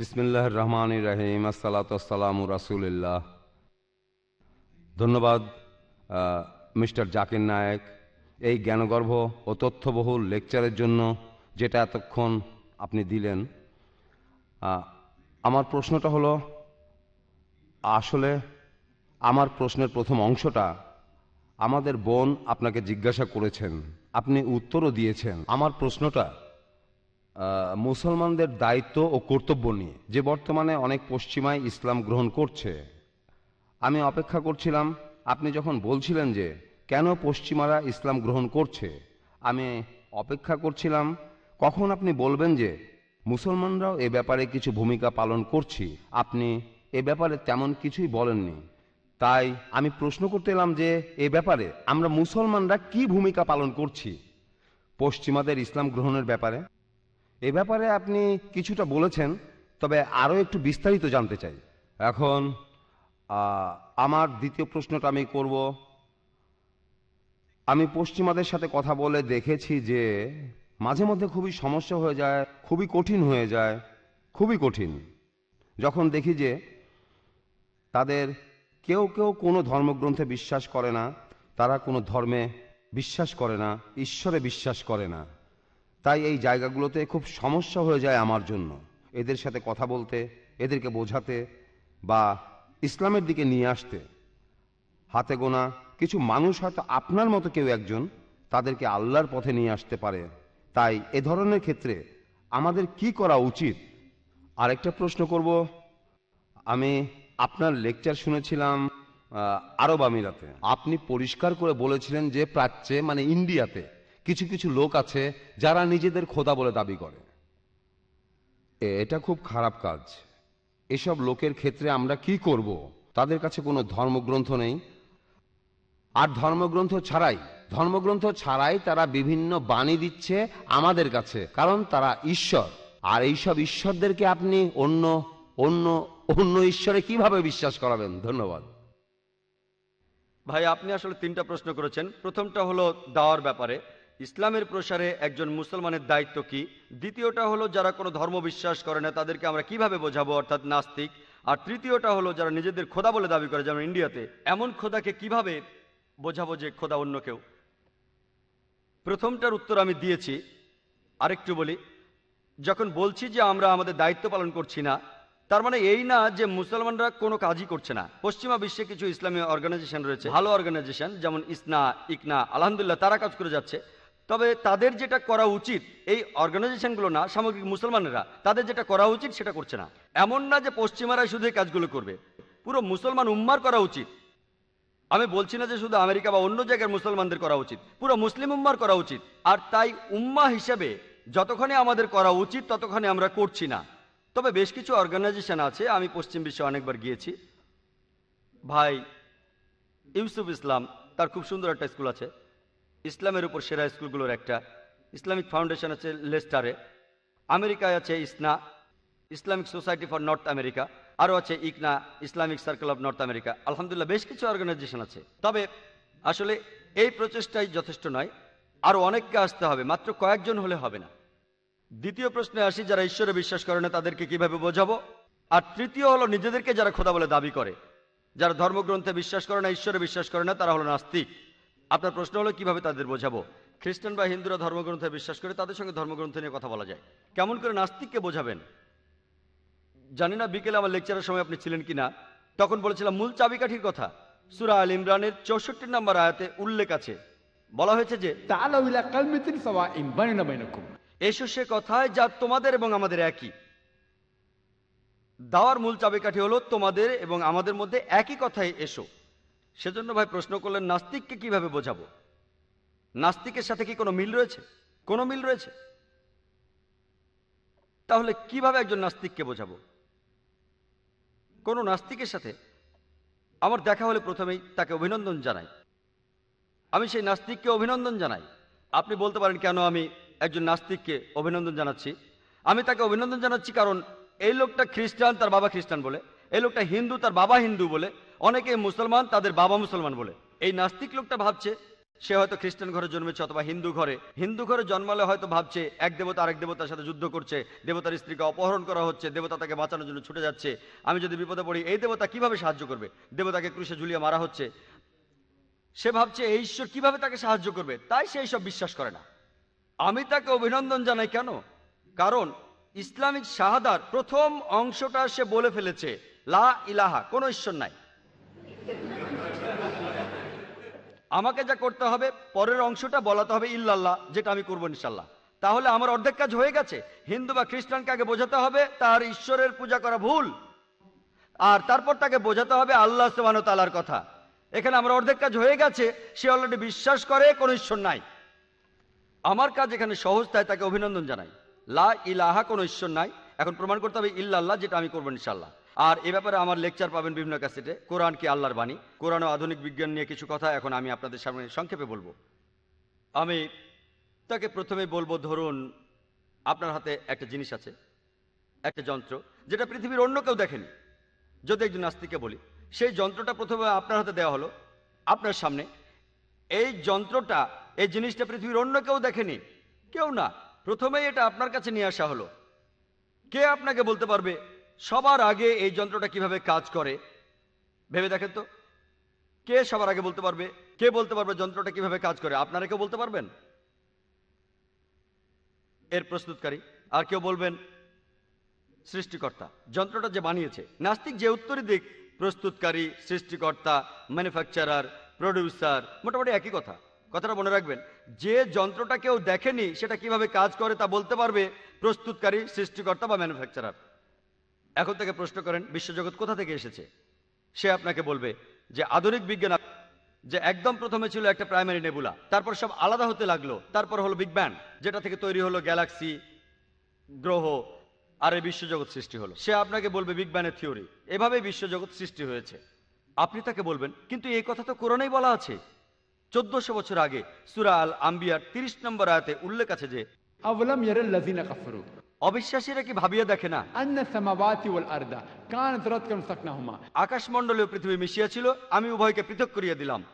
বিসমিল্লাহ রহমান রাহিম আসসালাতাম রাসুলিল্লাহ। ধন্যবাদ মিস্টার জাকির নায়েক। এই জ্ঞানগর্ভ ও তথ্যবহুল লেকচারের জন্য যেটা এতক্ষণ আপনি দিলেন আমার প্রশ্নটা হলো, আসলে আমার প্রশ্নের প্রথম অংশটা, আমাদের বোন আপনাকে জিজ্ঞাসা করেছেন, আপনি উত্তরও দিয়েছেন। আমার প্রশ্নটা মুসলমানদের দায়িত্ব ও কর্তব্য নিয়ে। যে বর্তমানে অনেক পশ্চিমায় ইসলাম গ্রহণ করছে। আমি অপেক্ষা করছিলাম, আপনি যখন বলছিলেন যে, কেন পশ্চিমারা ইসলাম গ্রহণ করছে, আমি অপেক্ষা করছিলাম, কখন আপনি বলবেন যে, মুসলমানরাও এ ব্যাপারে কিছু ভূমিকা পালন করছি, আপনি এ ব্যাপারে তেমন কিছুই বলেননি। তাই আমি প্রশ্ন করতে এলাম যে, এ ব্যাপারে আমরা মুসলমানরা কি ভূমিকা পালন করছি? পশ্চিমাদের ইসলাম গ্রহণের ব্যাপারে? এ ব্যাপারে আপনি কিছুটা বলেছেন, তবে আরও একটু বিস্তারিত জানতে চাই। এখন আমার দ্বিতীয় প্রশ্নটা আমি করব। আমি পশ্চিমাদের সাথে কথা বলে দেখেছি যে, মাঝে মধ্যে খুবই সমস্যা হয়ে যায়, খুবই কঠিন হয়ে যায়, খুবই কঠিন। যখন দেখি যে, তাদের কেউ কেউ কোনো ধর্মগ্রন্থে বিশ্বাস করে না, তারা কোনো ধর্মে বিশ্বাস করে না, ঈশ্বরে বিশ্বাস করে না। তাই এই জায়গাগুলোতে খুব সমস্যা হয়ে যায় আমার জন্য। এদের সাথে কথা বলতে, এদেরকে বোঝাতে বা ইসলামের দিকে নিয়ে আসতে। হাতে গোনা কিছু মানুষ হয়তো আপনার মতো কেউ একজন, তাদেরকে আল্লাহর পথে নিয়ে আসতে পারে। তাই এ ধরনের ক্ষেত্রে আমাদের কি করা উচিত? আরেকটা প্রশ্ন করব। আমি আপনার লেকচার শুনেছিলাম আরব আমিরাতে। আপনি পরিষ্কার করে বলেছিলেন যে প্রাচ্যে মানে ইন্ডিয়াতে কিছু কিছু লোক আছে যারা নিজেদের খোদা বলে দাবি করে। এটা খুব খারাপ কাজ। এসব লোকের ক্ষেত্রে আমরা কি করব? তাদের কাছে কোনো ধর্মগ্রন্থ নেই। আর ধর্মগ্রন্থ ছাড়াই ধর্মগ্রন্থ ছাড়াই তারা বিভিন্ন বাণী দিচ্ছে আমাদের কাছে, কারণ তারা ঈশ্বর। আর এইসব ঈশ্বরদেরকে আপনি অন্য অন্য অন্য ঈশ্বরে কীভাবে বিশ্বাস করাবেন? ধন্যবাদ। ভাই, আপনি আসলে তিনটা প্রশ্ন করেছেন। প্রথমটা হলো দাওয়ার ব্যাপারে। ইসলামের প্রসারে একজন মুসলমানের দায়িত্ব কি? দ্বিতীয়টা হলো, যারা কোনো ধর্ম বিশ্বাস করে না, তাদেরকে আমরা কীভাবে বোঝাবো? অর্থাৎ নাস্তিক। আর তৃতীয়টা হলো, যারা নিজেদের খোদা বলে দাবি করে, যেমন ইন্ডিয়াতে। এমন খোদাকে কীভাবে বোঝাবো যে খোদা অন্য কেউ? প্রথমটার উত্তর আমি দিয়েছি। আরেকটু বলি। যখন বলছি যে আমরা আমাদের দায়িত্ব পালন করছি না, তার মানে এই না যে মুসলমানরা কোনো কাজই করছে না। পশ্চিমা বিশ্বে কিছু ইসলামী অর্গানাইজেশন রয়েছে, ভালো অর্গানাইজেশন যেমন ইসনা, ইকনা, আলহামদুলিল্লাহ তারা কাজ করে যাচ্ছে। তবে তাদের যেটা করা উচিত, এই অর্গানাইজেশনগুলো না, সামগ্রিক মুসলমানেরা, তাদের যেটা করা উচিত সেটা করছে না। এমন না যে পশ্চিমারা শুধু এই কাজগুলো করবে। পুরো মুসলমান উম্মার করা উচিত। আমি বলছি না যে শুধু আমেরিকা বা অন্য জায়গার মুসলমানদের করা উচিত। পুরো মুসলিম উম্মার করা উচিত। আর তাই উম্মা হিসেবে যতক্ষণে আমাদের করা উচিত ততক্ষণে আমরা করছি না। তবে বেশ কিছু অর্গানাইজেশন আছে, আমি পশ্চিম বিশ্বে অনেকবার গিয়েছি। ভাই ইউসুফ ইসলাম, তার খুব সুন্দর একটা স্কুল আছে। ইসলামের উপর সেরা স্কুলগুলোর একটা। ইসলামিক ফাউন্ডেশন আছে লেস্টারে। আমেরিকায় আছে ISNA, Islamic society for North America, আরও আছে ICNA, Islamic circle of North America. আলহামদুলিল্লাহ, বেশ কিছু অর্গানাইজেশন আছে। তবে আসলে এই প্রচেষ্টাই যথেষ্ট নয়, আরও অনেককে আসতে হবে, মাত্র কয়েকজন হলে হবে না। দ্বিতীয় প্রশ্নে আসি, যারা ঈশ্বরে বিশ্বাস করে না, তাদেরকে কীভাবে বোঝাবো? আর তৃতীয় হলো, নিজেদেরকে যারা খোদা বলে দাবি করে, যারা ধর্মগ্রন্থে বিশ্বাস করে না, ঈশ্বরে বিশ্বাস করে না, তারা হলো নাস্তিক। আপনার প্রশ্ন হলো কীভাবে তাদের বোঝাবো? খ্রিস্টান বা হিন্দুরা ধর্মগ্রন্থে বিশ্বাস করে তাদের সঙ্গে ধর্মগ্রন্থ নিয়ে কথা বলা যায়। কেমন করে নাস্তিককে বোঝাবেন? জানি না বিকেলে আমার লেকচারের সময় আপনি ছিলেন কি না তখন বলেছিলাম মূল চাবিকাঠির কথা। সুরা আল ইমরানের চৌষট্টি নম্বর আয়াতে উল্লেখ আছে। বলা হয়েছে যে এসো সে কথায় যা তোমাদের এবং আমাদের একই। দাওয়ার মূল চাবিকাঠি হলো তোমাদের এবং আমাদের মধ্যে একই কথায় এসো। সেজন্য ভাই প্রশ্ন করলেন, নাস্তিককে কীভাবে বোঝাবো? নাস্তিকের সাথে কি কোনো মিল রয়েছে? কোনো মিল রয়েছে? তাহলে কীভাবে একজন নাস্তিককে বোঝাবো? কোনো নাস্তিকের সাথে আমার দেখা হলে প্রথমেই তাকে অভিনন্দন জানাই। আমি সেই নাস্তিককে অভিনন্দন জানাই। আপনি বলতে পারেন, কেন আমি একজন নাস্তিককে অভিনন্দন জানাচ্ছি? আমি তাকে অভিনন্দন জানাচ্ছি কারণ এই লোকটা খ্রিস্টান, তার বাবা খ্রিস্টান বলে। এই লোকটা হিন্দু, তার বাবা হিন্দু বলে। অনেকে মুসলমান, তাদের বাবা মুসলমান বলে। এই নাস্তিক লোকটা ভাবছে, সে হয়তো খ্রিস্টান ঘরে জন্মেছে অথবা হিন্দু ঘরে। হিন্দু ঘরে জন্মালে হয়তো ভাবছে, এক দেবতা আরেক দেবতার সাথে যুদ্ধ করছে, দেবতার স্ত্রীকে অপহরণ করা হচ্ছে, দেবতা তাকে বাঁচানোর জন্য ছুটে যাচ্ছে। আমি যদি বিপদে পড়ি, এই দেবতা কীভাবে সাহায্য করবে? দেবতাকে ক্রুশে ঝুলিয়ে মারা হচ্ছে। সে ভাবছে, এই ঈশ্বর কীভাবে তাকে সাহায্য করবে? তাই সে সব বিশ্বাস করে না। আমি তাকে অভিনন্দন জানাই কেন? কারণ ইসলামিক শাহাদার প্রথম অংশটা সে বলে ফেলেছে, লা ইলাহা, কোনো ঈশ্বর নাই। আমাকে যা করতে হবে, পরের অংশটা বলাতে হবে ইল্লাল্লাহ, যেটা আমি করব ইনশাল্লাহ। তাহলে আমার অর্ধেক কাজ হয়ে গেছে। হিন্দু বা খ্রিস্টানকে আগে বোঝাতে হবে, তার ঈশ্বরের পূজা করা ভুল। আর তারপর তাকে বোঝাতে হবে আল্লাহ সুবাহ তালার কথা। এখানে আমার অর্ধেক কাজ হয়ে গেছে, সে অলরেডি বিশ্বাস করে, কোনো ঈশ্বর নাই। আমার কাজ এখানে সহজ, তাই তাকে অভিনন্দন জানাই। লা ইলাহা, কোনো ঈশ্বর নাই। এখন প্রমাণ করতে হবে ইল্লাল্লাহ, যেটা আমি করব ইনশাল্লাহ। আর এ ব্যাপারে আমার লেকচার পাবেন বিভিন্ন ক্যাসেটে কোরআন কি আল্লাহর বাণী? কোরআন ও আধুনিক বিজ্ঞান নিয়ে কিছু কথা এখন আমি আপনাদের সামনে সংক্ষেপে বলব। আমি তাকে প্রথমে বলব, ধরুন আপনার হাতে একটা জিনিস আছে, একটা যন্ত্র, যেটা পৃথিবীর অন্য কেউ দেখেনি। যদি একজন নাস্তিককে বলি, সেই যন্ত্রটা প্রথমে আপনার হাতে দেওয়া হলো, আপনার সামনে। এই যন্ত্রটা, এই জিনিসটা পৃথিবীর অন্য কেউ দেখেনি, কেউ না। প্রথমেই এটা আপনার কাছে নিয়ে আসা হলো। কে আপনাকে বলতে পারবে? সবার আগে এই যন্ত্রটা কীভাবে কাজ করে? ভেবে দেখেন তো। কে সবার আগে বলতে পারবে? কে বলতে পারবে যন্ত্রটা কীভাবে কাজ করে? আপনারা কেউ বলতে পারবেন? এর প্রস্তুতকারী। আর কেউ বলবেন, সৃষ্টিকর্তা। যন্ত্রটা যে বানিয়েছে। নাস্তিক যে উত্তরই দিক, প্রস্তুতকারী, সৃষ্টিকর্তা, ম্যানুফ্যাকচারার, প্রডিউসার, মোটামুটি একই কথা। কথাটা মনে রাখবেন, যে যন্ত্রটা কেউ দেখেনি, সেটা কীভাবে কাজ করে তা বলতে পারবে প্রস্তুতকারী, সৃষ্টিকর্তা বা ম্যানুফ্যাকচারার। এখন থেকে প্রশ্ন করেন, বিশ্বজগৎ কোথা থেকে এসেছে? সে আপনাকে বলবে যে আধুনিক বিজ্ঞান যে একদম প্রথমে ছিল একটা প্রাইমারি নেবুলা তারপর সব আলাদা হতে লাগল, তারপর হলো বিগ ব্যান যেটা থেকে তৈরি হলো গ্যালাক্সি গ্রহ, আর এই বিশ্বজগৎ সৃষ্টি হলো। সে আপনাকে বলবে বিগ ব্যানের থিওরি এভাবে বিশ্বজগৎ সৃষ্টি হয়েছে। আপনি তাকে বলবেন, কিন্তু এই কথা তো কোরআনেই বলা আছে। চোদ্দশো বছর আগে সুরা আল আম্বিয়ার তিরিশ নম্বর আয়াতে উল্লেখ আছে যে অবিশ্বাসীরা কি ভাবিয়া দেখে না? আকাশমন্ডলীয় পৃথিবী মিশিয়া ছিল আমি উভয়কে পৃথক করিয়া দিলাম।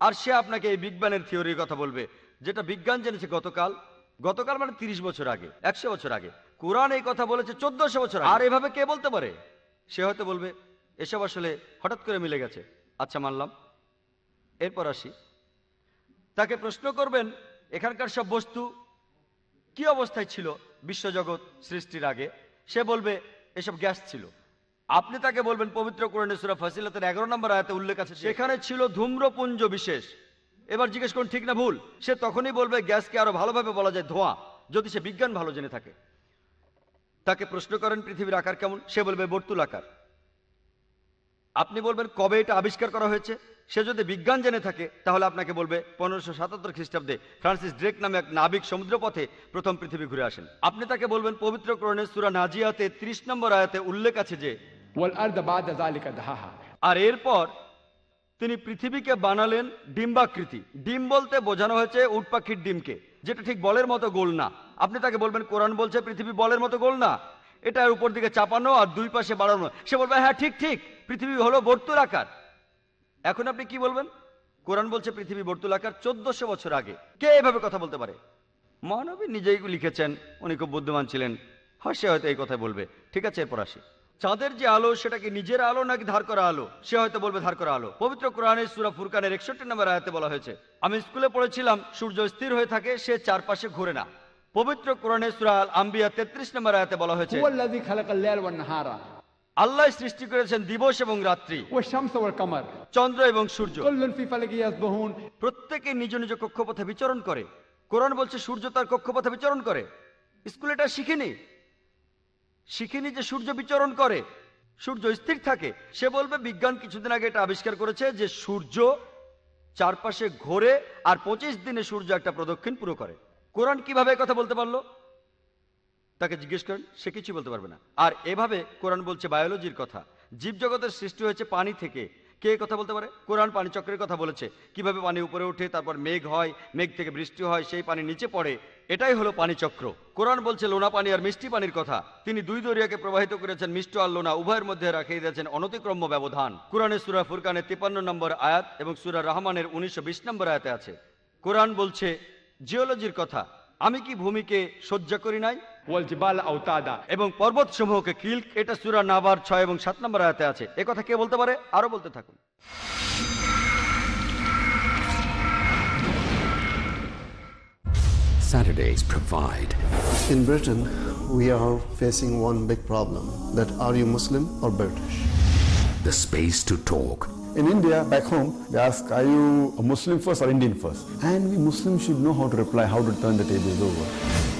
আর সে আপনাকে এই বিজ্ঞানের থিওরির কথা বলবে যেটা বিজ্ঞান জেনেছে গতকাল। গতকাল মানে তিরিশ বছর আগে একশো বছর আগে। কোরআন এই কথা বলেছে চোদ্দশো বছর আর এভাবে কে বলতে পারে? সে হয়তো বলবে এসব আসলে হঠাৎ করে মিলে গেছে। আচ্ছা মানলাম। এরপর আসি। তাকে প্রশ্ন করবেন এখানকার সব বস্তু কি অবস্থায় ছিল বিশ্বজগৎ সৃষ্টির আগে? সে বলবে, এসব গ্যাস ছিল। আপনি তাকে বলবেন, পবিত্র কোরআনে ফাসিলাতের এগারো নম্বর আয়াতে উল্লেখ আছে সেখানে ছিল ধূম্রপুঞ্জ বিশেষ। এবার জিজ্ঞেস করুন, ঠিক না ভুল? সে তখনই বলবে, গ্যাসকে আরও ভালোভাবে বলা যায় ধোঁয়া, যদি সে বিজ্ঞান ভালো জেনে থাকে। তাকে প্রশ্ন করেন, পৃথিবীর আকার কেমন? সে বলবে, বর্তুল আকার। আপনি বলবেন, কবে এটা আবিষ্কার করা হয়েছে? সে যদি বিজ্ঞান জেনে থাকে তাহলে আপনাকে বলবে পনেরোশো সাতাত্তর খ্রিস্টাব্দে ফ্রান্সিস ড্রেক নামে এক নাবিক সমুদ্রপথে প্রথম পৃথিবী ঘুরে আসেন। আপনি তাকে বলবেন পবিত্র করণের সুরা নাজিয়াতে ৩০ নম্বর আয়াতে উল্লেখ আছে যে আর এরপর তিনি পৃথিবীকে বানালেন ডিম্বাকৃতি। ডিম বলতে বোঝানো হয়েছে উটপাখির ডিমকে যেটা ঠিক বলের মতো গোল না। আপনি তাকে বলবেন কোরআন বলছে পৃথিবী বলের মতো গোল না। এটার উপর দিকে চাপানো আর দুই পাশে বাড়ানো। সে বলবে হ্যাঁ ঠিক ঠিক পৃথিবী হলো বর্তুর আকার। এখন আপনি কি বলবেন? কোরআন বলছে পৃথিবী বর্তুল আকার চোদ্দশো বছর আগে। কে এভাবে কথা বলতে পারে? মহানবী নিজেই লিখেছেন, উনি খুব বুদ্ধিমান ছিলেন। হয়, সে হয়তো এই কথাই বলবে। ঠিক আছে, এরপর আসি। চাঁদের যে আলো সেটা কি নিজের আলো নাকি ধার করা আলো? সে হয়তো বলবে ধার করা আলো। পবিত্র কোরআনের সুরা ফুরকানের একষট্টি নম্বর আয়াতে বলা হয়েছে, আমি স্কুলে পড়েছিলাম, সূর্য স্থির হয়ে থাকে, সে চারপাশে ঘুরে না। পবিত্র কোরআনের সুরা আল আম্বিয়া তেত্রিশ নম্বর আয়াতে বলা হয়েছে আল্লাহ সৃষ্টি করেছেন দিবস এবং রাত্রি। চন্দ্র এবং সূর্য। প্রত্যেকে নিজ নিজ কক্ষপথে বিচরণ করে। কোরআন বলছে সূর্য তার কক্ষপথে বিচরণ করে। স্কুলে এটা শিখিনি। শিখিনি যে সূর্য বিচরণ করে। সূর্য স্থির থাকে। সে বলবে বিজ্ঞান কিছুদিন আগে এটা আবিষ্কার করেছে যে সূর্য চারপাশে ঘোরে আর পঁচিশ দিনে সূর্য একটা প্রদক্ষিণ পুরো করে। কোরআন কীভাবে কথা বলতে পারল? তাকে জিজ্ঞেস করেন, সে কিছুই বলতে পারবে না। আর এভাবে কোরআন বলছে বায়োলজির কথা। জীবজগতের সৃষ্টি হয়েছে পানি থেকে। কে কথা বলতে পারে? কোরআন পানি চক্রের কথা বলেছে। কীভাবে পানি উপরে ওঠে, তারপর মেঘ হয়, মেঘ থেকে বৃষ্টি হয়, সেই পানি নিচে পড়ে। এটাই হলো পানি চক্র কোরআন বলছে, লোনা পানি আর মিষ্টি পানির কথা। তিনি দুই দরিয়াকে প্রবাহিত করেছেন, মিষ্ট আর লোনা উভয়ের মধ্যে রাখিয়ে দিয়েছেন অনতিক্রম্য ব্যবধান। কোরআনের সুরা ফুরকানের তিপান্ন নম্বর আয়াত এবং সুরা রহমানের উনিশশো বিশ নম্বর আয়াতে আছে। কোরআন বলছে, জিওলজির কথা, আমি কি ভূমিকে সহ্য করি নাই? ওয়াল জিবাল আওতাদা এবং পর্বত সমূহকে কিল্ক এটা সুরা নাবার ছয় এবং সাত নম্বর আয়াতে আছে এ কথা কে বলতে পারে আরও বলতে থাকুন Saturdays provide. In Britain, we are facing one big problem that are you Muslim or British? The space to talk In India, back home, they ask, are you a Muslim first or Indian first? And we Muslims should know how to reply, how to turn the tables over.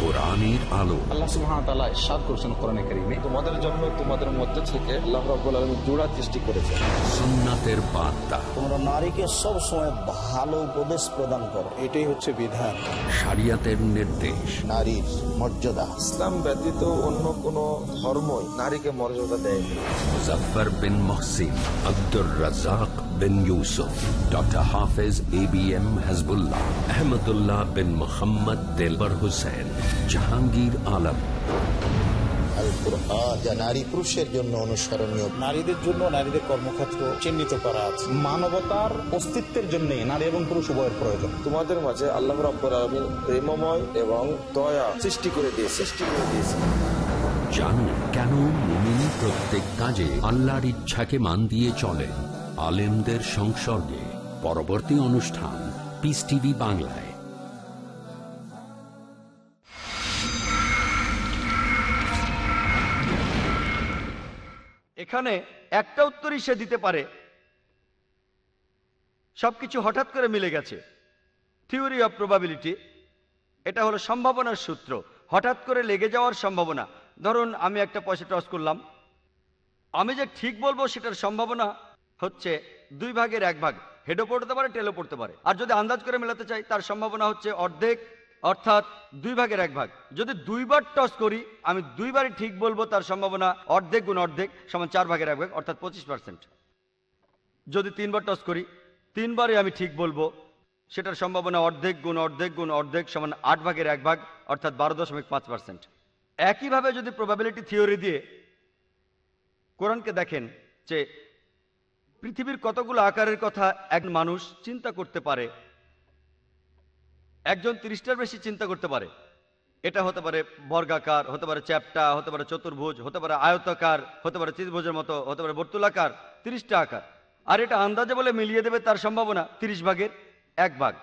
কোরআনের আলো। আল্লাহ সুবহানাহু ওয়া তাআলা ইরশাদ করেছেন কোরআনে কারীমে। তোমাদের জন্য তোমাদের মধ্যে থেকে আল্লাহ রাব্বুল আলামিন জোড়া সৃষ্টি করেছেন। সুন্নাতের বার্তা। তোমরা নারীকে সব সময় ভালো উপদেশ প্রদান করো। এটাই হচ্ছে বিধান। শরিয়াতের নির্দেশ। নারীর মর্যাদা। ইসলাম ব্যতীত অন্য কোন ধর্মই নারীকে মর্যাদা Muzaffar bin Mohsin Abdur Razzak bin Yusuf doctor Hafez A B M Hasbullah Ahmadullah bin Mohammad Delwar Hussain. Jahangir Alam. Al Quran যা নারী পুরুষের জন্য অনুসরণীয়। নারীদের জন্য নারীদের কর্মক্ষেত্র চিহ্নিত করা আছে। মানবতার অস্তিত্বের জন্য নারী এবং পুরুষ উভয়ের প্রয়োজন। তোমাদের মাঝে আল্লাহ রাব্বুল আলামিন প্রেমময় এবং দয়া সৃষ্টি করে দিয়ে সৃষ্টি করে দিয়েছে। জানুন কেন মুমিন প্রত্যেক কাজে আল্লাহর ইচ্ছাকে মান দিয়ে চলেন। আলেমদের সংসর্গে। পরবর্তী অনুষ্ঠান পিস টিভি বাংলায়। এখানে একটা উত্তরই সে দিতে পারে। সবকিছু হঠাৎ করে মিলে গেছে। থিওরি অফ প্রবাবিলিটি, এটা হলো সম্ভাবনার সূত্র। হঠাৎ করে লেগে যাওয়ার সম্ভাবনা। ধরুন, আমি একটা পয়সা টস করলাম। আমি যে ঠিক বলব সেটার সম্ভাবনা হচ্ছে দুই ভাগের এক ভাগ। হেডও পড়তে পারে, টেলও পড়তে পারে। আর যদি আন্দাজ করে মেলাতে চাই, তার সম্ভাবনা হচ্ছে অর্ধেক অর্থাৎ দুই ভাগের এক ভাগ। যদি দুইবার টস করি, আমি দুইবারই ঠিক বলব তার সম্ভাবনা অর্ধেক গুণ অর্ধেক সমান চার ভাগের এক ভাগ, অর্থাৎ পঁচিশ পার্সেন্ট যদি তিনবার টস করি, তিনবারই আমি ঠিক বলব সেটার সম্ভাবনা অর্ধেক গুণ অর্ধেক গুণ অর্ধেক সমান আট ভাগের এক ভাগ, অর্থাৎ বারো দশমিক পাঁচ পার্সেন্ট একইভাবে যদি প্রবাবিলিটি থিওরি দিয়ে কোরআনকে দেখেন যে পৃথিবীর কতগুলো আকারের কথা এক মানুষ চিন্তা করতে পারে একজন তিরিশটার বেশি চিন্তা করতে পারে। এটা হতে পারে বর্গাকার, হতে পারে চ্যাপটা, হতে পারে চতুর্ভুজ, হতে পারে আয়তাকার, হতে পারে ত্রিভুজের মতো, হতে পারে বর্তুলাকার, তিরিশটা আকার। আর এটা আন্দাজে বলে মিলিয়ে দেবে তার সম্ভাবনা তিরিশ ভাগের এক ভাগ।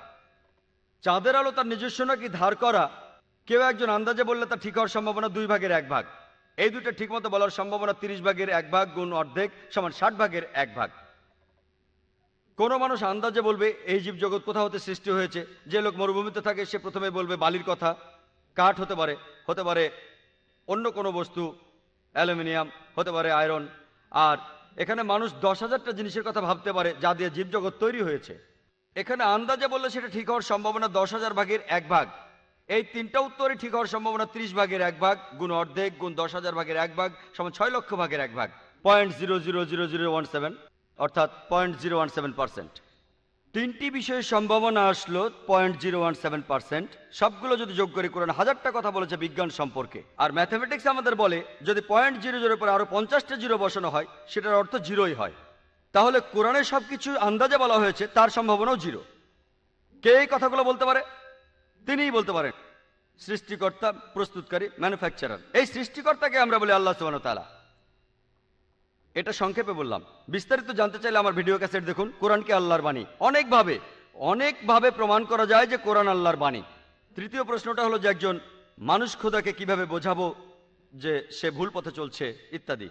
চাঁদের আলো তার নিজস্ব নাকি ধার করা, কেউ একজন আন্দাজে বললে তা ঠিক হওয়ার সম্ভাবনা দুই ভাগের এক ভাগ। এই দুটো ঠিকমতো বলার সম্ভাবনা তিরিশ ভাগের এক ভাগ গুণ অর্ধেক সমান ষাট ভাগের এক ভাগ। কোনো মানুষ আন্দাজে বলবে, এই জীব জগৎ কোথা হতে সৃষ্টি হয়েছে? যে লোক মরুভূমিতে থাকে, সে প্রথমে বলবে, বালির কথা। কাঠ হতে পারে হতে পারে অন্য কোনো বস্তু, অ্যালুমিনিয়াম, হতে পারে আয়রন। আর এখানে মানুষ দশ হাজারটা জিনিসের কথা ভাবতে পারে, যা দিয়ে জীবজগৎ তৈরি হয়েছে। এখানে আন্দাজে বললে সেটা ঠিক হওয়ার সম্ভাবনা দশ হাজার ভাগের এক ভাগ। এই তিনটা উত্তরই ঠিক হওয়ার সম্ভাবনা ত্রিশ ভাগের এক ভাগ, গুণ অর্ধেক, গুণ দশ হাজার ভাগের এক ভাগ, সমান ছয় লক্ষ ভাগের এক ভাগ। Point zero zero zero zero one seven. অর্থাৎ point zero one seven percent তিনটি বিষয়ের সম্ভাবনা আসলো point zero one seven percent সবগুলো যদি যোগ করে কোরআন হাজারটা কথা বলেছে বিজ্ঞান সম্পর্কে। আর ম্যাথামেটিক্স আমাদের বলে যদি পয়েন্ট জিরো জিরোর পরে আরও পঞ্চাশটা জিরো বসানো হয়, সেটার অর্থ জিরোই হয়। তাহলে কোরআনে সবকিছু আন্দাজে বলা হয়েছে, তার সম্ভাবনাও জিরো কে এই কথাগুলো বলতে পারে? তিনিই বলতে পারেন। সৃষ্টিকর্তা, প্রস্তুতকারী ম্যানুফ্যাকচারার এই সৃষ্টিকর্তাকে আমরা বলি আল্লাহ সুবান তালা এটা সংক্ষেপে বললাম। বিস্তারিত জানতে চাইলে আমার ভিডিও ক্যাসেট দেখুন, কোরআনকে আল্লাহর বাণী। অনেকভাবে অনেকভাবে প্রমাণ করা যায় যে কোরআন আল্লাহর বাণী। তৃতীয় প্রশ্নটা হলো যে একজন মানুষ খোদাকে কীভাবে বোঝাবো যে সে ভুল পথে চলছে, ইত্যাদি।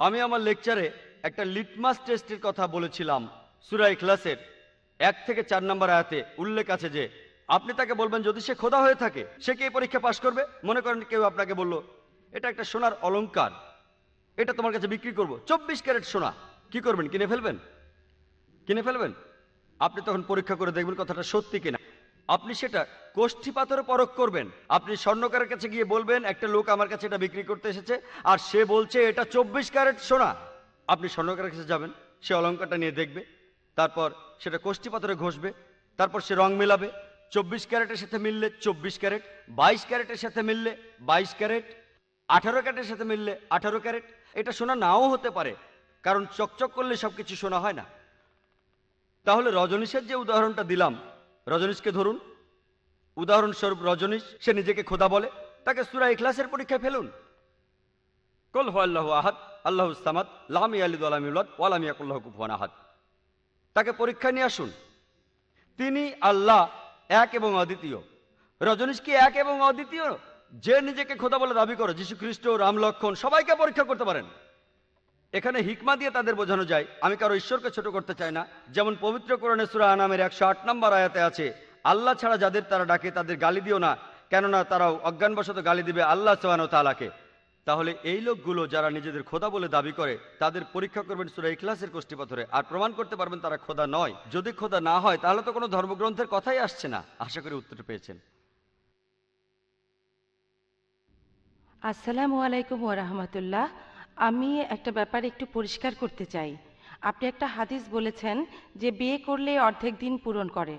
আমি আমার লেকচারে একটা লিটমাস টেস্টের কথা বলেছিলাম সুরাই ক্লাসের এক থেকে চার নম্বর আয়াতে উল্লেখ আছে যে, আপনি তাকে বলবেন, যদি সে খোদা হয়ে থাকে, সে কি পরীক্ষা পাশ করবে? মনে করেন কেউ আপনাকে বলল, এটা একটা সোনার অলংকার। এটা তোমার কাছে বিক্রি করব। চব্বিশ ক্যারেট সোনা। কি করবেন? কিনে ফেলবেন? কিনে ফেলবেন? আপনি তখন পরীক্ষা করে দেখবেন কথাটা সত্যি কিনা। আপনি সেটা কোষ্ঠী পাথরে পরখ করবেন। আপনি স্বর্ণকারের কাছে গিয়ে বলবেন, একটা লোক আমার কাছে এটা বিক্রি করতে এসেছে, আর সে বলছে এটা চব্বিশ ক্যারেট সোনা। আপনি স্বর্ণকারের কাছে যাবেন, সে অলঙ্কারটা নিয়ে দেখবে, তারপর সেটা কোষ্ঠী পাথরে ঘষবে, তারপর সে রং মেলাবে। চব্বিশ ক্যারেটের সাথে মিললে চব্বিশ ক্যারেট, বাইশ ক্যারেটের সাথে মিললে বাইশ ক্যারেট, আঠারো ক্যারেটের সাথে মিললে আঠারো ক্যারেট এটা শোনা নাও হতে পারে, কারণ চকচক করলে সবকিছু শোনা হয় না। তাহলে রজনীশের যে উদাহরণটা দিলাম, রজনীশকে ধরুন, উদাহরণস্বরূপ রজনীশ, সে নিজেকে খোদা বলে, তাকে সুরা ইখলাসের পরীক্ষায় ফেলুন। কল হো আল্লাহ আহাদ, আল্লাহ সামাদ, লামি আলিদ আলামিউল্লাদ ওয়ালামিয়াকুল্লাহ কুফান আহাদ। তাকে পরীক্ষায় নিয়ে আসুন। তিনি আল্লাহ এক এবং অদ্বিতীয়। রজনীশ কি এক এবং অদ্বিতীয়? যে নিজেকে খোদা বলে দাবি করে, যীশু খ্রিস্ট রাম লক্ষণ, সবাইকে পরীক্ষা করতে পারেন। এখানে হিকমা দিয়ে তাদের বোঝানো যায়, আমি কারও ঈশ্বরকে ছোট করতে চাই না। যেমন পবিত্র কোরআনে সুরা আনামের একশো আট নম্বর আয়াতে আছে, আল্লাহ ছাড়া যাদের তারা ডাকে, তাদের গালি দিও না, কেননা তারাও অজ্ঞানবশত গালি দিবে আল্লাহ সোহানো তালাকে তাহলে এই লোকগুলো যারা নিজেদের খোদা বলে দাবি করে, তাদের পরীক্ষা করবেন সুরা ইখলাসের কোষ্ঠী পাথরে আর প্রমাণ করতে পারবেন তারা খোদা নয়। যদি খোদা না হয়, তাহলে তো কোনো ধর্মগ্রন্থের কথাই আসছে না। আশা করি উত্তর পেয়েছেন। আসসালামু আলাইকুম ওরহমতুল্লাহ আমি একটা ব্যাপার একটু পরিষ্কার করতে চাই। আপনি একটা হাদিস বলেছেন যে বিয়ে করলে অর্ধেক দিন পূরণ করে।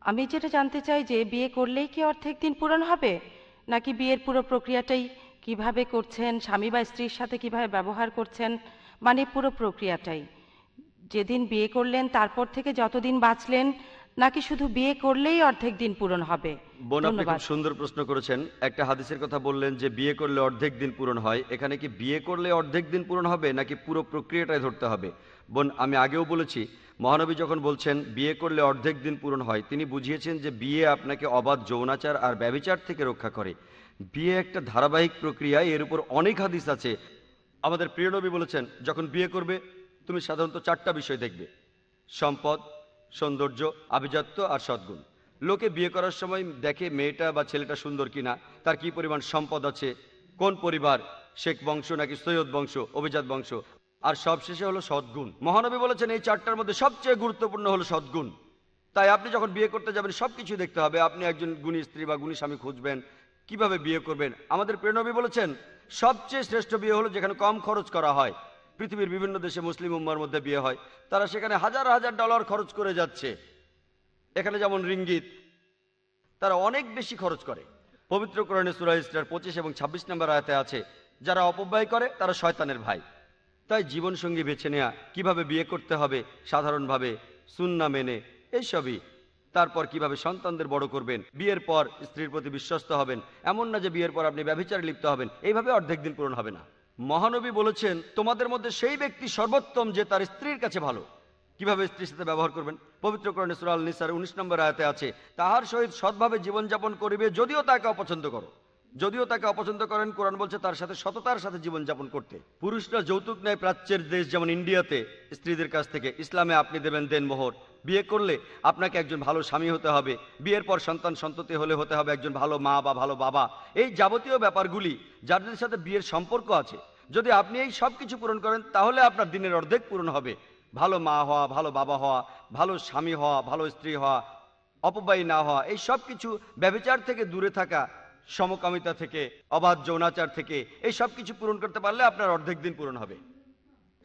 আমি যেটা জানতে চাই যে বিয়ে করলেই কি অর্ধেক দিন পূরণ হবে? নাকি বিয়ের পুরো প্রক্রিয়াটাই কীভাবে করছেন, স্বামী বা স্ত্রীর সাথে কীভাবে ব্যবহার করছেন? মানে পুরো প্রক্রিয়াটাই। যেদিন বিয়ে করলেন, তারপর থেকে যতদিন বাঁচলেন নাকি শুধু বিয়ে করলেই অর্ধেক দিন পূরণ হবে? বোন আপনি খুব সুন্দর প্রশ্ন করেছেন। একটা হাদিসের কথা বললেন যে বিয়ে করলে অর্ধেক দিন পূরণ হয়। এখানে কি বিয়ে করলে অর্ধেক দিন পূরণ হবে নাকি পুরো প্রক্রিয়াটাই ধরতে হবে? বোন আমি আগেও বলেছি মহানবী যখন বলছেন বিয়ে করলে অর্ধেক দিন পূরণ হয় তিনি বুঝিয়েছেন যে বিয়ে আপনাকে অবাধ যৌনাচার আর ব্যবিচার থেকে রক্ষা করে। বিয়ে একটা ধারাবাহিক প্রক্রিয়া এর উপর অনেক হাদিস আছে। আমাদের প্রিয় নবী বলেছেন যখন বিয়ে করবে তুমি সাধারণত চারটা বিষয় দেখবে। সম্পদ সৌন্দর্য, আভিজাত্য আর সদ্গুণ। লোকে বিয়ে করার সময় দেখে মেয়েটা বা ছেলেটা সুন্দর কিনা, তার কি পরিমাণ সম্পদ আছে, কোন পরিবার, শেখ বংশ নাকি সৈয়দ বংশ, অভিজাত বংশ, আর সবশেষে হলো সদ্গুণ। মহানবী বলেছেন, এই চারটার মধ্যে সবচেয়ে গুরুত্বপূর্ণ হলো সদ্গুণ। তাই আপনি যখন বিয়ে করতে যাবেন সবকিছু দেখতে হবে, আপনি একজন গুণী স্ত্রী বা গুণী স্বামী খুঁজবেন, কীভাবে বিয়ে করবেন। আমাদের প্রেরণবী বলেছেন, সবচেয়ে শ্রেষ্ঠ বিয়ে হলো যেখানে কম খরচ করা হয়। পৃথিবীর বিভিন্ন দেশে মুসলিম উম্মার মধ্যে বিয়ে হয়। তারা সেখানে হাজার হাজার ডলার খরচ করে যাচ্ছে। এখানে যেমন রিঙ্গিত, তারা অনেক বেশি খরচ করে। পবিত্র কোরআনে সুরা ইসরার পঁচিশ এবং ছাব্বিশ নম্বর আয়াতে আছে, যারা অপব্যয় করে, তারা শয়তানের ভাই। তাই জীবনসঙ্গী বেছে নেয়া, কীভাবে বিয়ে করতে হবে, সাধারণভাবে সুন্না মেনে, এইসবই। তারপর কীভাবে সন্তানদের বড় করবেন, বিয়ের পর স্ত্রীর প্রতি বিশ্বস্ত হবেন, এমন না যে বিয়ের পর আপনি ব্যভিচারে লিপ্ত হবেন, এইভাবে অর্ধেক দিন পূরণ হবে না। মহানবী বলেছেন, তোমাদের মধ্যে সেই ব্যক্তি সর্বোত্তম যে তার স্ত্রীর কাছে ভালো। কীভাবে স্ত্রীর সাথে ব্যবহার করবেন? পবিত্র করণে সুরাল নিসার উনিশ নম্বর আয়তে আছে, তাহার সহিত সৎভাবে জীবনযাপন করিবে যদিও তাকে অপছন্দ করো। যদিও তাকে অপছন্দ করেন, কোরআন বলছে তার সাথে সততার সাথে জীবনযাপন করতে। পুরুষরা যৌতুক নেয়, প্রাচ্যের দেশ যেমন ইন্ডিয়াতে, স্ত্রীদের কাছ থেকে, ইসলামে আপনি দেবেন দেনমোহর। বিয়ে করলে আপনাকে একজন ভালো স্বামী হতে হবে, বিয়ের পর সন্তান সন্ততি হলে হতে হবে একজন ভালো মা বা ভালো বাবা। এই যাবতীয় ব্যাপারগুলি যাদের সাথে বিয়ের সম্পর্ক আছে, যদি আপনি এই সব কিছু পূরণ করেন, তাহলে আপনার দিনের অর্ধেক পূরণ হবে। ভালো মা হওয়া, ভালো বাবা হওয়া, ভালো স্বামী হওয়া, ভালো স্ত্রী হওয়া, অপব্যয়ী না হওয়া, এই সব কিছু ব্যবচার থেকে দূরে থাকা সমকামিতা থেকে অবাধ যৌনাচার থেকে এই সব কিছু পূরণ করতে পারলে আপনার অর্ধেক দিন পূরণ হবে।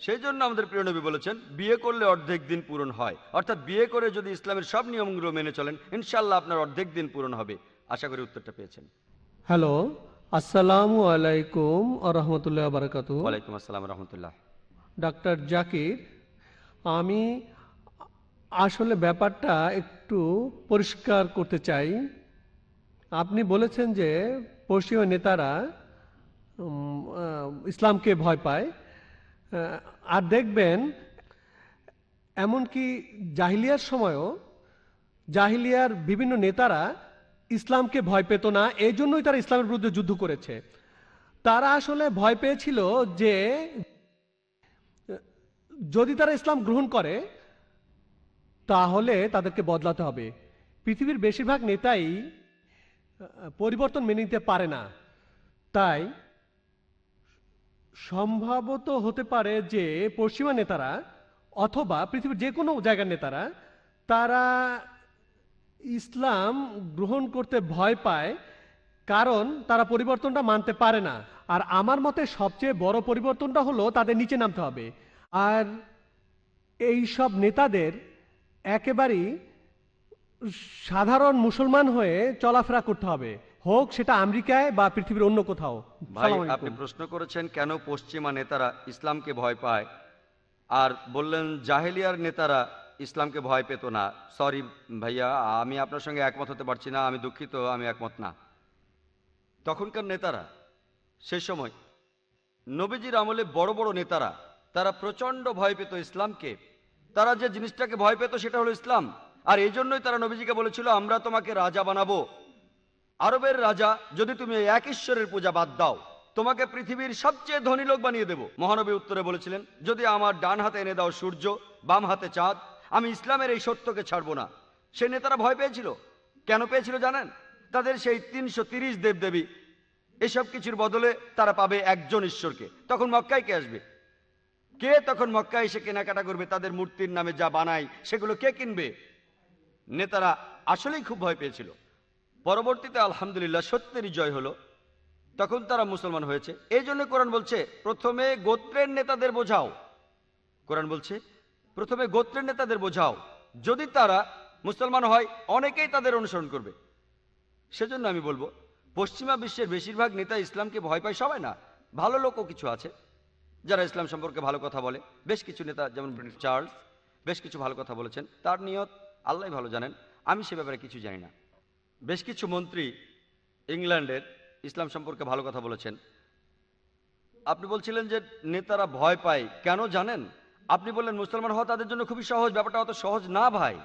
সেই জন্য আমাদের প্রিয় নবী বলেছেন বিয়ে করলে অর্ধেক দিন পূরণ হয়। অর্থাৎ বিয়ে করে যদি ইসলামের সব নিয়মগুলো মেনে চলেন ইনশাল্লাহ আপনার অর্ধেক দিন পূরণ হবে। আশা করি উত্তরটা পেয়েছেন। হ্যালো আসসালামু আলাইকুম রহমতুল্লাহ বারকাত ওয়ালাইকুম আসসালাম রহমতুল্লাহ ডাক্তার জাকির আমি আসলে ব্যাপারটা একটু পরিষ্কার করতে চাই। আপনি বলেছেন যে পশ্চিমা নেতারা ইসলামকে ভয় পায়। আর দেখবেন, এমনকি জাহিলিয়ার সময়ও জাহিলিয়ার বিভিন্ন নেতারা ইসলামকে ভয় পেত না, এই জন্যই তারা ইসলামের বিরুদ্ধে যুদ্ধ করেছে। তারা আসলে ভয় পেয়েছিল যে, যদি তারা ইসলাম গ্রহণ করে, তাহলে তাদেরকে বদলাতে হবে। পৃথিবীর বেশিরভাগ নেতাই পরিবর্তন মেনে নিতে পারে না। তাই সম্ভবত হতে পারে যে পশ্চিমা নেতারা অথবা পৃথিবীর যে কোনো জায়গার নেতারা, তারা ইসলাম গ্রহণ করতে ভয় পায় কারণ তারা পরিবর্তনটা মানতে পারে না। আর আমার মতে সবচেয়ে বড় পরিবর্তনটা হলো তাদের নিচে নামতে হবে। আর এই সব নেতাদের একেবারেই সাধারণ মুসলমান হয়ে চলাফেরা করতে হবে। হোক সেটা আমেরিকায় বা পৃথিবীর অন্য কোথাও। ভাই আপনি প্রশ্ন করেছেন কেন পশ্চিমা নেতারা ইসলামকে ভয় পায়? আর বললেন জাহেলিয়ার নেতারা ইসলামকে ভয় পেত না। সরি ভাইয়া আমি আপনার সঙ্গে একমত হতে পারছি না আমি দুঃখিত আমি একমত না। তখনকার নেতারা সে সময় নবীজির আমলে বড় বড় নেতারা তারা প্রচণ্ড ভয় পেত ইসলামকে। তারা যে জিনিসটাকে ভয় পেত সেটা হলো ইসলাম। আর এই জন্যই তারা নবীজিকে বলেছিল, আমরা তোমাকে রাজা বানাবো। আরবের রাজা, যদি তুমি এক ঈশ্বরের পূজা বাদ দাও, তোমাকে পৃথিবীর সবচেয়ে ধনী লোক বানিয়ে দেব। মহানবী উত্তরে বলেছিলেন, যদি আমার ডান হাতে এনে দাও সূর্য, বাম হাতে চাঁদ, আমি ইসলামের এই সত্যকে ছাড়বো না। সে নেতারা ভয় পেয়েছিল। কেন পেয়েছিল জানেন? তাদের সেই তিনশো তিরিশ দেবদেবী, এসব কিছুর বদলে তারা পাবে একজন ঈশ্বরকে। তখন মক্কায় কে আসবে? কে তখন মক্কায় এসে কেনাকাটা করবে? তাদের মূর্তির নামে যা বানায়, সেগুলো কে কিনবে? নেতারা আসলেই খুব ভয় পেয়েছিল। পরবর্তীতে আলহামদুলিল্লাহ সত্যেরই জয় হলো। তখন তারা মুসলমান হয়েছে। এই জন্য কোরআন বলছে, প্রথমে গোত্রের নেতাদের বোঝাও। কোরআন বলছে, প্রথমে গোত্রের নেতাদের বোঝাও। যদি তারা মুসলমান হয়, অনেকেই তাদের অনুসরণ করবে। সেজন্য আমি বলব, পশ্চিমা বিশ্বের বেশিরভাগ নেতা ইসলামকে ভয় পায় সবাই না। ভালো লোকও কিছু আছে, যারা ইসলাম সম্পর্কে ভালো কথা বলে। বেশ কিছু নেতা, যেমন চার্লস, বেশ কিছু ভালো কথা বলেছেন। তার নিয়ত আল্লাহ ভালো জানেন, আমি সে ব্যাপারে কিছু জানি না। বেশ কিছু মন্ত্রী ইংল্যান্ডের ইসলাম সম্পর্কে ভালো কথা বলেছেন। আপনি বলছিলেন যে নেতারা ভয় পায়। কেন জানেন? আপনি বললেন মুসলমান হওয়া তাদের জন্য খুবই সহজ, ব্যাপারটা অত সহজ না ভাই।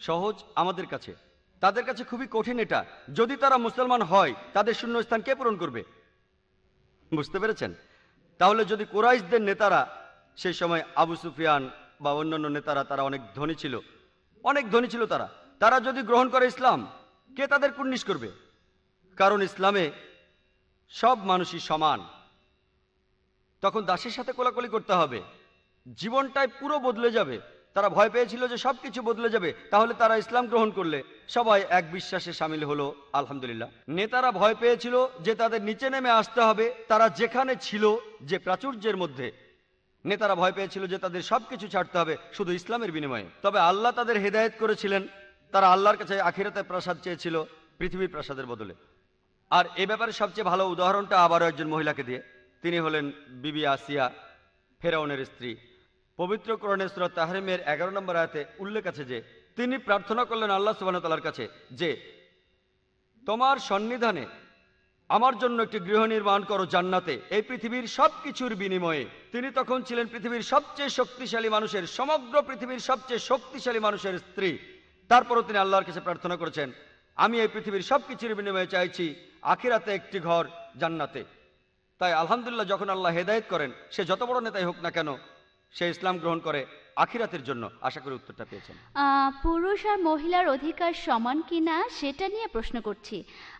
সহজ আমাদের কাছে। তাদের কাছে খুবই কঠিন এটা। যদি তারা মুসলমান হয়, তাদের শূন্যস্থান কে পূরণ করবে? বুঝতে পেরেছেন? তাহলে যদি কোরাইশদের নেতারা, সেই সময় আবু সুফিয়ান বা অন্যান্য নেতারা, তারা অনেক ধনী ছিল অনেক ধনী ছিল তারা। তারা যদি গ্রহণ করে ইসলাম, কে তাদের কুর্নিশ করবে? কারণ ইসলামে সব মানুষই সমান। তখন দাসের সাথে কোলাকুলি করতে হবে। জীবনটাই পুরো বদলে যাবে। তারা ভয় পেয়েছিল যে সব কিছু বদলে যাবে। তাহলে তারা ইসলাম গ্রহণ করলে। সবাই এক বিশ্বাসে সামিল হলো, আলহামদুলিল্লাহ। নেতারা ভয় পেয়েছিল যে তাদের নিচে নেমে আসতে হবে। তারা যেখানে ছিল, যে প্রাচুর্যের মধ্যে নেতারা ভয় পেয়েছিল যে তাদের সবকিছু ছাড়তে হবে শুধু ইসলামের বিনিময়ে। তবে আল্লাহ তাদের হেদায়েত করেছিলেন। তারা আল্লাহর কাছে আখিরাতে প্রাসাদ চেয়েছিল, পৃথিবীর প্রাসাদের বদলে। আর এ ব্যাপারে সবচেয়ে ভালো উদাহরণটা আবারও একজন মহিলাকে দিয়ে। তিনি হলেন বিবি আসিয়া, ফেরাউনের স্ত্রী। পবিত্র করণেশ্বর তাহরিমের এগারো নম্বর আয়াতে উল্লেখ আছে যে, তিনি প্রার্থনা করলেন আল্লাহ সুবাহতালার কাছে যে, তোমার সন্নিধানে আমার জন্য একটি গৃহ নির্মাণ করো জান্নাতে। এই পৃথিবীর সবকিছুর বিনিময়ে। তিনি তখন ছিলেন পৃথিবীর সবচেয়ে শক্তিশালী মানুষের, সমগ্র পৃথিবীর সবচেয়ে শক্তিশালী মানুষের স্ত্রী। তারপরও তিনি আল্লাহর কাছে প্রার্থনা করেছেন, আমি এই পৃথিবীর সবকিছুর বিনিময়ে চাইছি আখিরাতে একটি ঘর জান্নাতে। তাই আলহামদুলিল্লাহ যখন আল্লাহ হেদায়েত করেন, সে যত বড় নেতাই হোক না কেন, সে ইসলাম গ্রহণ করে। আখিরাতের জন্য আশা করি উত্তরটা পেয়েছেন। পুরুষ আর মহিলার অধিকার সমান কিনা সেটা নিয়ে প্রশ্ন করছি।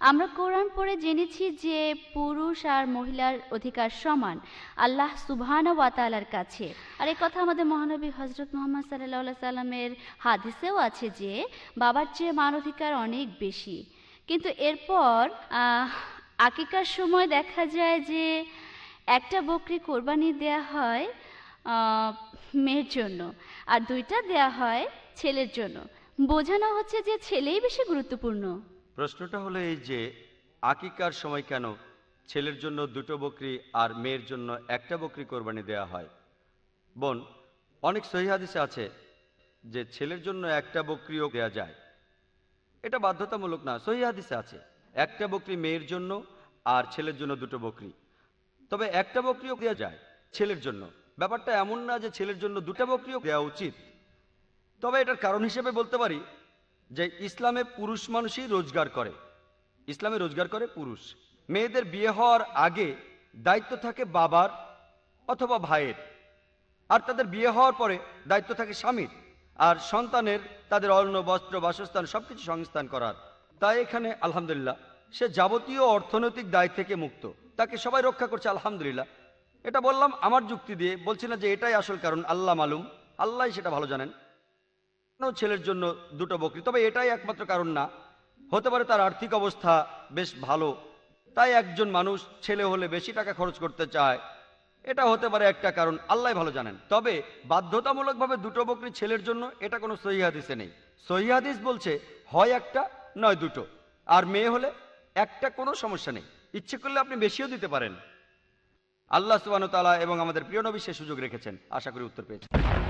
আমরা কোরআন পড়ে জেনেছি যে পুরুষ আর মহিলার অধিকার সমান আল্লাহ সুবহান ওয়াতালার কাছে। আর এ কথা আমাদের মহানবী হজরত মোহাম্মদ সাল্লাহ সাল্লামের হাদিসেও আছে যে, বাবার চেয়ে মান অধিকার অনেক বেশি। কিন্তু এরপর আকিকার সময় দেখা যায় যে একটা বকরি কোরবানি দেয়া হয় মেয়ের জন্য। আর দুইটা দেয়া হয় ছেলের জন্য। বোঝানো হচ্ছে যে ছেলেই বেশি গুরুত্বপূর্ণ। প্রশ্নটা হলো এই যে, আকিকার সময় কেন ছেলের জন্য দুটো বকরি আর মেয়ের জন্য একটা বকরি কোরবানি দেয়া হয়? বোন, অনেক সহিহাদিসে আছে যে ছেলের জন্য একটা বকরিও দেয়া যায়। এটা বাধ্যতামূলক না সহিহাদিসে আছে। একটা বকরি মেয়ের জন্য আর ছেলের জন্য দুটো বকরি। তবে একটা বকরিও দেওয়া যায় ছেলের জন্য। ব্যাপারটা এমন না যে ছেলের জন্য দুটো বকরিও দেওয়া উচিত। তবে এটার কারণ হিসেবে বলতে পারি যে ইসলামে পুরুষ মানুষই রোজগার করে। ইসলামে রোজগার করে পুরুষ। মেয়েদের বিয়ে হওয়ার আগে দায়িত্ব থাকে বাবার অথবা ভাইয়ের। আর তাদের বিয়ে হওয়ার পরে দায়িত্ব থাকে স্বামীর। আর সন্তানের তাদের অন্ন, বস্ত্র, বাসস্থান সবকিছু সংস্থান করার। তাই এখানে আলহামদুলিল্লাহ সে যাবতীয় অর্থনৈতিক দায় থেকে মুক্ত। তাকে সবাই রক্ষা করছে আলহামদুলিল্লাহ। এটা বললাম আমার যুক্তি দিয়ে, বলছি না যে এটাই আসল কারণ, আল্লাহ মালুম, আল্লাহ সেটা ভালো জানেন। ছেলের জন্য দুটো বকরি, তবে এটাই একমাত্র কারণ না। হতে পারে তার আর্থিক অবস্থা বেশ ভালো, তাই একজন মানুষ ছেলে হলে বেশি টাকা খরচ করতে চায়। এটা হতে পারে একটা কারণ, আল্লাহ ভালো জানেন। তবে বাধ্যতামূলকভাবে দুটো বকরি ছেলের জন্য এটা কোনো সহিহাদিসে নেই। সহিহাদিস বলছে, হয় একটা, নয় দুটো। আর মেয়ে হলে একটা কোনো সমস্যা নেই। ইচ্ছে করলে আপনি বেশিও দিতে পারেন। আল্লাহ সুবাহ তালা এবং আমাদের প্রিয় নবী সে সুযোগ রেখেছেন। আশা করি উত্তর পেয়েছেন।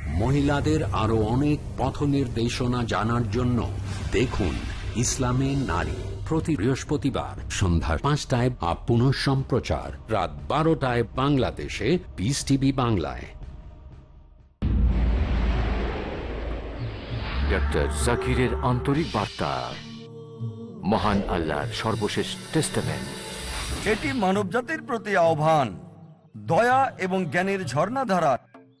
মহিলাদের আরও অনেক পথ নির্দেশনা জানার জন্য দেখুন ইসলামে নারী প্রতি বৃহস্পতিবার সন্ধ্যা পাঁচটায় আপ পুনঃ সম্প্রচার। রাত বারোটায় বাংলাদেশে পিস টিভি বাংলায়। ডক্টর জাকিরের আন্তরিক বার্তা। মহান আল্লাহর সর্বশেষ টেস্টামেন্ট এটি মানবজাতির প্রতি আহ্বান। দয়া এবং জ্ঞানের ঝর্ণাধারা